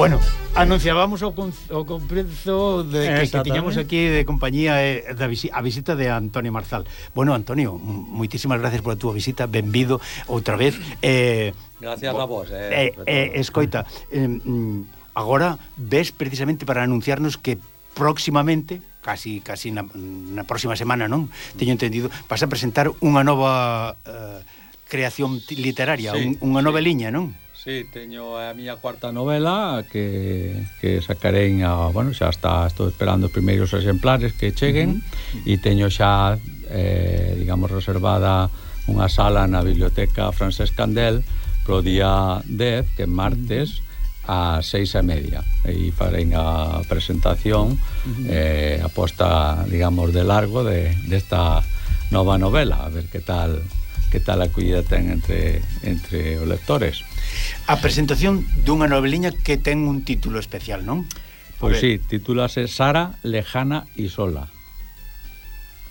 Bueno, anunciábamos o, o comprezo de que, que tiñamos aquí de compañía eh, da visi, a visita de Antonio Marzal. Bueno, Antonio, moitísimas gracias pola túa visita, benvido outra vez. Eh, gracias a vos. Eh, eh, eh, escoita, eh, agora ves precisamente para anunciarnos que próximamente casi casi na, na próxima semana, non? Teño entendido, vas a presentar unha nova eh, creación literaria, sí, un, unha noveliña, sí. non? Sí, teño a miña cuarta novela que, que sacarei a, bueno, xa está, estou esperando os primeiros exemplares que cheguen uh -huh. e teño xa eh, digamos reservada unha sala na biblioteca Francesc Candel pro día 10, que é martes a seis e media e farei a presentación uh -huh. eh, aposta, digamos, de largo de, desta de nova novela a ver que tal que tal acollida ten entre, entre os lectores. A presentación dunha noveliña que ten un título especial, non? Pois sí, titúlase Sara, Lejana e Sola.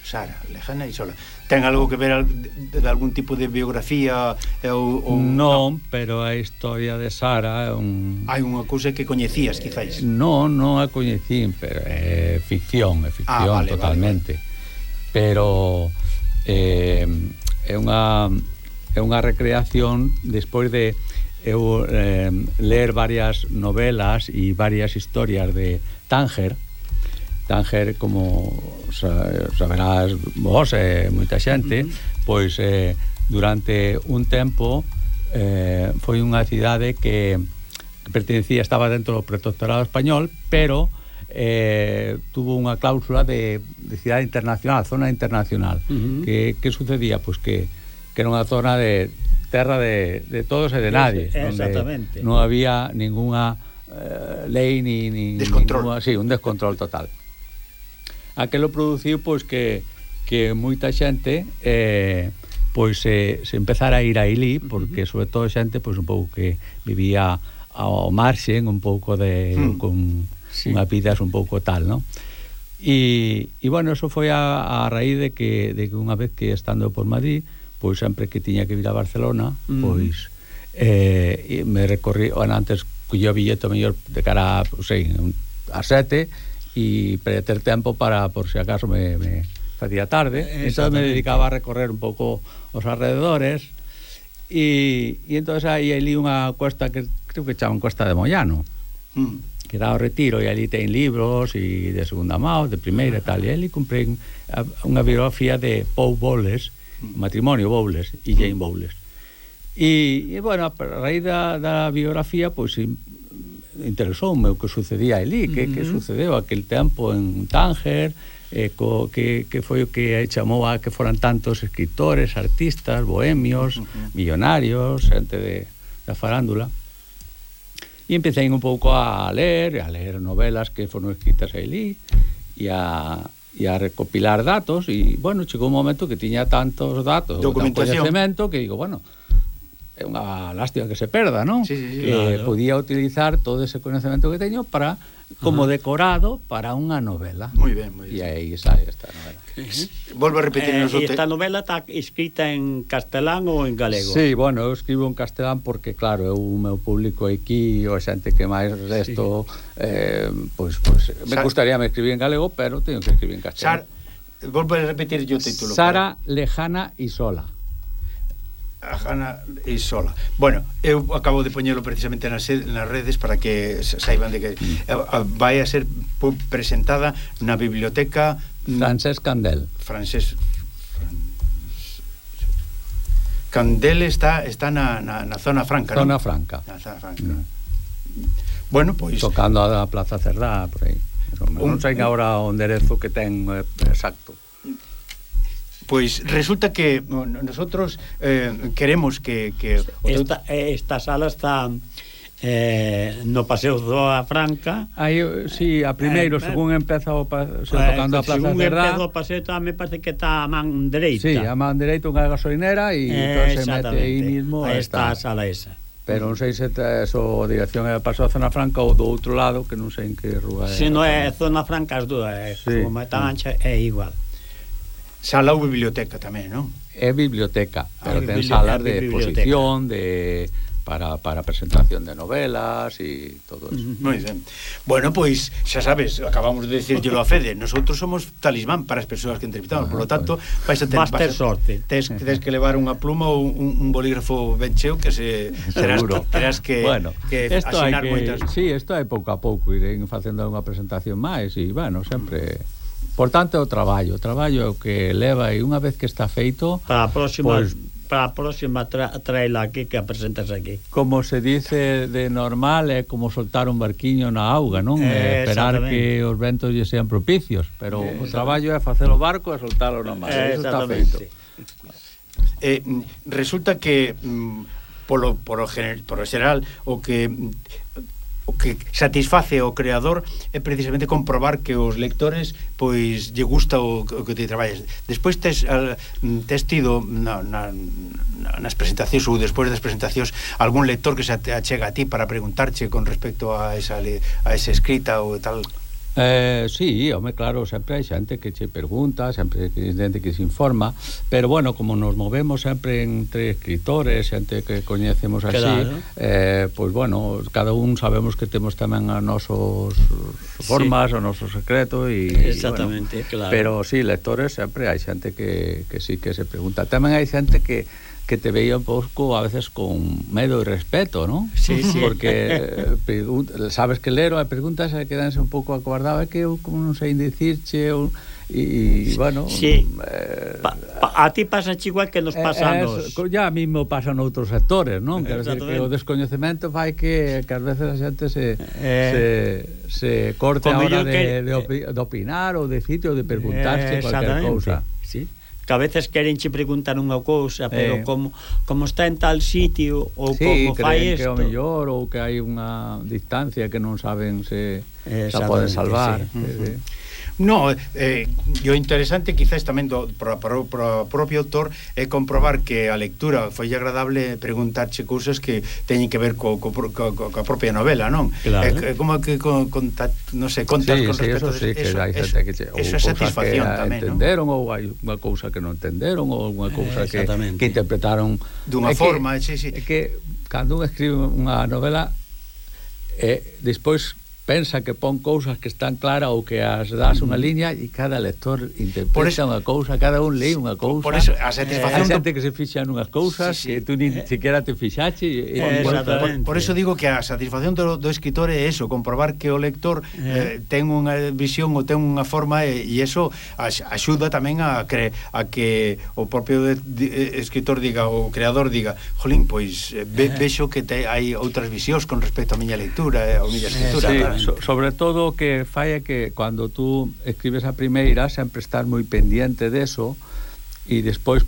Sara, Lejana e Sola. Ten algo que ver de, de algún tipo de biografía ou, ou non, no. pero a historia de Sara é un Hai unha cousa que coñecías, eh, quizáis. Non, non a coñecín, pero é ficción, é ah, ficción ah, vale, totalmente. Vale, vale. Pero eh, é unha é unha recreación despois de eu eh, ler varias novelas e varias historias de Tánger Tánger como saberás vos e eh, moita xente uh -huh. pois eh, durante un tempo eh, foi unha cidade que pertenecía, estaba dentro do protectorado español pero eh, tuvo unha cláusula de, de cidade internacional, zona internacional. Uh -huh. que, que sucedía? Pois pues que, que era unha zona de terra de, de todos e de nadie. Exactamente. Non había ninguna eh, lei ni, ni descontrol. Ninguna, sí, un descontrol total. Aquelo produciu pois que que moita xente eh, pois se, se empezara a ir a Ili porque uh -huh. sobre todo xente pois un pouco que vivía ao marxen un pouco de uh con sí. unha vidas un pouco tal, non? E, e bueno, eso foi a, a raíz de que, de que unha vez que estando por Madrid, pois sempre que tiña que vir a Barcelona, mm. pois eh, me recorrí, antes cuyo billete mellor de cara a, sei, a sete e para ter tempo para, por si acaso, me, me facía tarde. Eh, entón me dedicaba a recorrer un pouco os arredores e, e entón aí ali unha cuesta que creo que chaman Cuesta de Moyano. Mm que dá o retiro e ali ten libros e de segunda mão, de primeira e tal e ali comprei unha biografía de Paul Bowles matrimonio Bowles e Jane Bowles e, e bueno, a raíz da, da biografía pois pues, interesoume o que sucedía ali que, uh -huh. que sucedeu aquel tempo en Tánger eh, co, que, que foi o que chamou a que foran tantos escritores, artistas, bohemios, uh -huh. millonarios, xente de, da farándula. E empecé un pouco a ler, a ler novelas que foron escritas ali e a, e a recopilar datos. E, bueno, chegou un momento que tiña tantos datos, tanto coñecemento que digo, bueno, é unha lástima que se perda, non? Sí, sí, sí, que claro. podía utilizar todo ese conocemento que teño para como Ajá. decorado para unha novela. Moi ben, moi ben. E aí sai esta novela. Volvo a repetir eh, te... esta novela está escrita en castelán ou en galego? Sí, bueno, eu escribo en castelán porque claro, eu o meu público aquí, o xente que máis resto sí. eh, pois pues, pues, me Sar... gustaría me escribir en galego, pero teño que escribir en castelán. Sar... Volvo a repetir yo o título. Sara para... Lejana y Sola a Jana e sola. Bueno, eu acabo de poñelo precisamente nas, nas redes para que saiban de que mm. eh, vai a ser presentada na biblioteca mm, Francesc Candel. Francesc Candel está está na, na, na zona franca, Zona ¿no? franca. Na zona franca. Mm. Bueno, pois tocando a Plaza Cerdá por aí. Un, non sei agora o enderezo que ten eh, exacto pois resulta que nosotros eh, queremos que, que esta, eh, esta sala está eh, no Paseo da Franca. Aí, si, sí, a primeiro, eh, según empeza o paseo eh, tocando a Plaza según Cerdá. Según o paseo, tá, me parece que está a man dereita. Sí, a man dereita unha gasolinera e eh, entón se mete aí mismo aí está a sala esa. Pero non sei se é eso dirección é a Paseo zona franca ou do outro lado, que non sei en que rúa é. Se non é zona franca as dúas, é, sí. como é tan ancha é igual. Sala ou biblioteca tamén, non? É biblioteca, ah, pero ah, ten salas de exposición, de para, para presentación de novelas e todo eso. Moi ben. Bueno, pois, xa sabes, acabamos de decirlo a Fede, nosotros somos talismán para as persoas que entrevistamos, ah, polo pois. tanto, vais a ter vas ter sorte. Tes, tes que levar unha pluma ou un, un bolígrafo ben cheo que se terás, terás que bueno, que esto hai que, moitas. Sí, isto é pouco a pouco ir facendo unha presentación máis e, bueno, sempre importante é o traballo, o traballo é o que leva e unha vez que está feito, para a próxima pois, para a próxima tra, traela aquí que a presentas aquí. Como se dice de normal é como soltar un barquiño na auga, non? É, eh, esperar que os ventos lle sean propicios, pero eh, o traballo é facer o barco e soltalo na mar. Eh, Eso está feito. Sí. Eh, mm, resulta que mm, polo, polo, gener, polo general o que mm, o que satisface o creador é precisamente comprobar que os lectores pois lle gusta o, o que te traballas. Despois tes, tes tido na, na, nas presentacións ou despois das presentacións algún lector que se achega a ti para preguntarche con respecto a esa, a esa escrita ou tal Eh, sí, home, claro, sempre hai xente que che pregunta, sempre hai xente que se informa, pero bueno, como nos movemos sempre entre escritores, xente que coñecemos así, claro. eh, pois bueno, cada un sabemos que temos tamén a nosos formas, sí. o noso secreto e Exactamente, bueno, claro. Pero sí, lectores sempre hai xente que, que sí que se pregunta. Tamén hai xente que que te veía un poco a veces con medo y respeto, ¿no? Sí, sí. Porque eh, sabes que lero, hai preguntas e quedanse un pouco acobardadas que eu como non sei dicirche ou e bueno, sí. eh, pa, pa, a ti pasa igual que nos eh, pasa eh, nos. Ya a mí me pasan outros actores, non? Quer decir que o descoñecemento fai que que ás veces a xente se eh, se se corte a hora de, que... de, opi, de opinar ou de sitio ou de preguntarse eh, cualquier cousa. Sí que a veces queren che preguntar unha cousa, pero eh. como como está en tal sitio ou sí, como fai isto. que o mellor ou que hai unha distancia que non saben se se pode salvar. Sí. Uh -huh. sí, sí. No, eh, o interesante quizás tamén do pro, pro, pro propio autor é comprobar que a lectura foi agradable preguntarche cousas que teñen que ver co, co, co, co, co a propia novela, non? Claro. É, eh, como que con, con ta, no sei, contas sí, con sí, respecto eso, sí, eso, que eso, que, eso, eso é satisfacción que tamén, entenderon ou hai unha cousa que non entenderon ou unha eh, cousa eh, que, que interpretaron dunha forma, que, sí, sí. É que cando un escribe unha novela eh, despois pensa que pon cousas que están claras ou que as das unha liña e cada lector interpreta eso, unha cousa, cada un lei unha cousa. Por eso, a satisfacción... Eh, xente que se fixa nunhas cousas sí, sí. que tú ni eh, siquiera te fixache. Eh, por, por eso digo que a satisfacción do, do escritor é eso, comprobar que o lector eh. eh, ten unha visión ou ten unha forma e, e eso axuda tamén a, cre, a que o propio de, de, escritor diga, o creador diga, jolín, pois eh, ve, eh. vexo que te, hai outras visións con respecto á miña lectura, eh, a miña escritura. Sí, sí. Claro. So, sobre todo o que fai é que cando tú escribes a primeira sempre estar moi pendiente deso e despois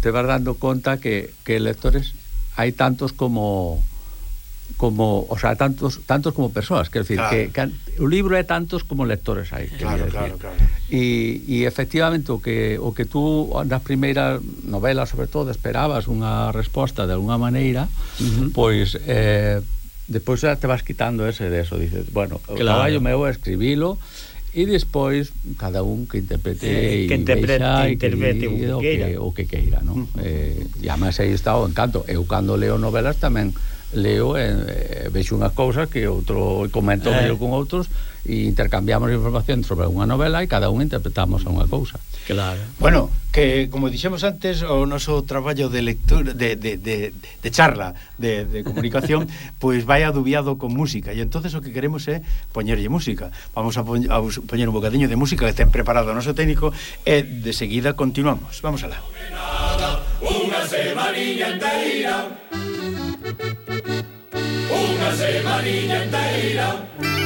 te vas dando conta que, que lectores hai tantos como como, o sea, tantos tantos como persoas, quer decir, claro. que, que o libro é tantos como lectores hai, claro, claro, claro. E, e efectivamente o que o que tú nas primeiras novelas, sobre todo, esperabas unha resposta de alguna maneira, uh -huh. pois eh Despois xa te vas quitando ese de eso, dices, bueno, claro. o traballo meu é escribilo e despois cada un que interprete eh, que interprete, e interprete o que, o que, o que queira, non? Eh, e además aí está o encanto. Eu cando leo novelas tamén leo e, e vexo unha cousa que outro comento eh. con outros e intercambiamos información sobre unha novela e cada un interpretamos a unha cousa. Claro. Bueno, que como dixemos antes o noso traballo de lectura de, de, de, de charla de, de comunicación pois pues vai adubiado con música e entonces o que queremos é poñerlle música. Vamos a, poñ, a poñer un bocadiño de música que ten preparado o noso técnico e de seguida continuamos. Vamos alá. Unha semaniña enteira se Maria inteira